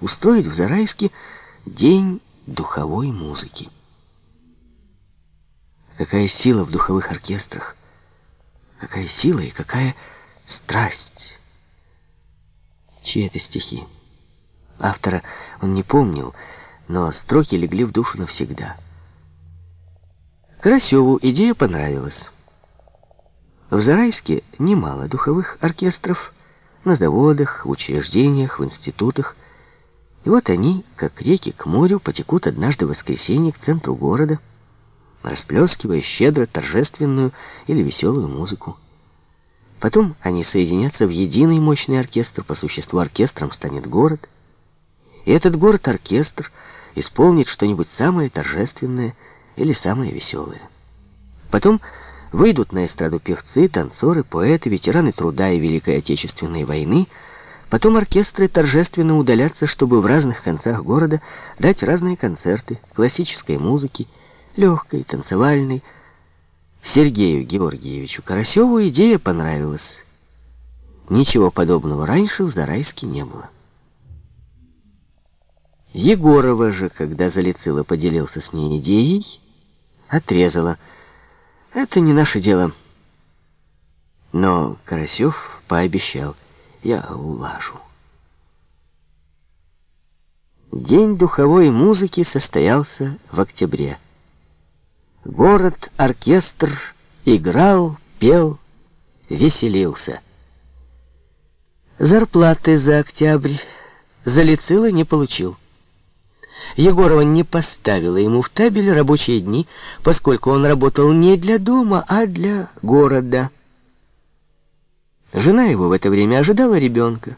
устроить в Зарайске день духовой музыки. Какая сила в духовых оркестрах! Какая сила и какая страсть! Чьи это стихи? Автора он не помнил, но строки легли в душу навсегда. Карасеву идея понравилась. В Зарайске немало духовых оркестров, на заводах, в учреждениях, в институтах. И вот они, как реки к морю, потекут однажды в воскресенье к центру города, расплескивая щедро торжественную или веселую музыку. Потом они соединятся в единый мощный оркестр, по существу оркестром станет город. И этот город-оркестр исполнит что-нибудь самое торжественное или самое веселое. Потом Выйдут на эстраду певцы, танцоры, поэты, ветераны труда и Великой Отечественной войны. Потом оркестры торжественно удалятся, чтобы в разных концах города дать разные концерты классической музыки, легкой, танцевальной. Сергею Георгиевичу Карасеву идея понравилась. Ничего подобного раньше в Зарайске не было. Егорова же, когда Залицила поделился с ней идеей, отрезала — это не наше дело. Но Карасев пообещал, я улажу. День духовой музыки состоялся в октябре. Город-оркестр играл, пел, веселился. Зарплаты за октябрь Залицила не получил. Егорова не поставила ему в табель рабочие дни, поскольку он работал не для дома, а для города. Жена его в это время ожидала ребенка.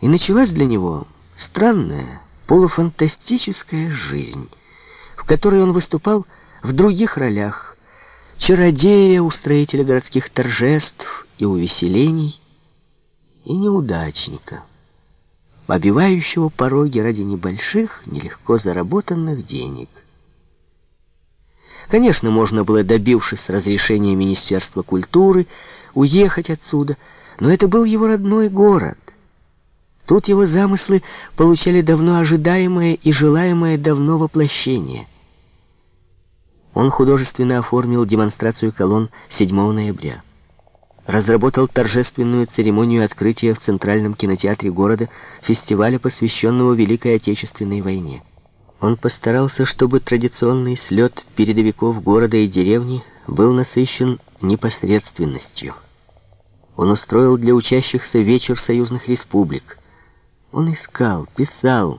И началась для него странная, полуфантастическая жизнь, в которой он выступал в других ролях, чародея, устроителя городских торжеств и увеселений, и неудачника обивающего пороги ради небольших, нелегко заработанных денег. Конечно, можно было, добившись разрешения Министерства культуры, уехать отсюда, но это был его родной город. Тут его замыслы получали давно ожидаемое и желаемое давно воплощение. Он художественно оформил демонстрацию колонн 7 ноября разработал торжественную церемонию открытия в Центральном кинотеатре города фестиваля, посвященного Великой Отечественной войне. Он постарался, чтобы традиционный слет передовиков города и деревни был насыщен непосредственностью. Он устроил для учащихся вечер союзных республик. Он искал, писал,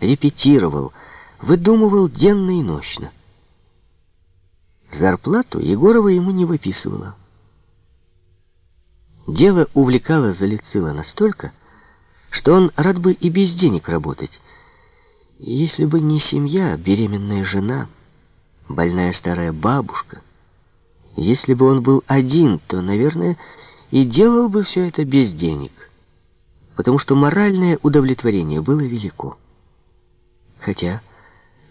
репетировал, выдумывал денно и ночно. Зарплату Егорова ему не выписывала. Дело увлекало Залицила настолько, что он рад бы и без денег работать. Если бы не семья, беременная жена, больная старая бабушка, если бы он был один, то, наверное, и делал бы все это без денег, потому что моральное удовлетворение было велико. Хотя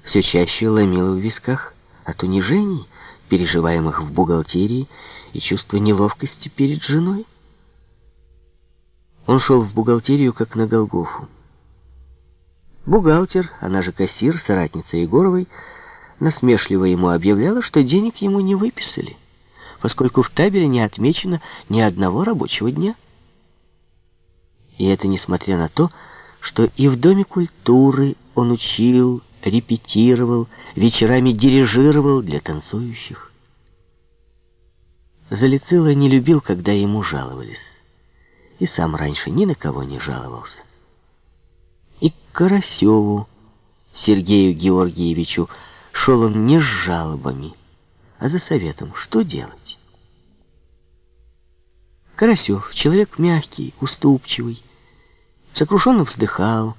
все чаще ломило в висках от унижений, переживаемых в бухгалтерии, и чувство неловкости перед женой. Он шел в бухгалтерию, как на Голгофу. Бухгалтер, она же кассир, соратница Егоровой, насмешливо ему объявляла, что денег ему не выписали, поскольку в табеле не отмечено ни одного рабочего дня. И это несмотря на то, что и в Доме культуры он учил, репетировал, вечерами дирижировал для танцующих. Залицило не любил, когда ему жаловались и сам раньше ни на кого не жаловался. Карасеву, Сергею Георгиевичу, шел он не с жалобами, а за советом, что делать. Карасев, человек мягкий, уступчивый, сокрушенно вздыхал,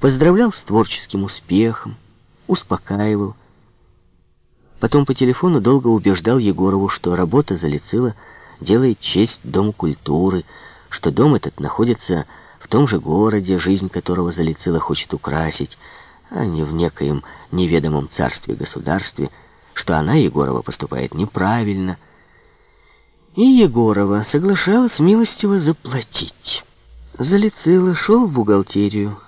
поздравлял с творческим успехом, успокаивал. Потом по телефону долго убеждал Егорову, что работа залицила делает честь Дому культуры, что дом этот находится в том же городе, жизнь которого Залицила хочет украсить, а не в некоем неведомом царстве-государстве, что она, Егорова, поступает неправильно. И Егорова соглашалась милостиво заплатить. Залицила шел в бухгалтерию,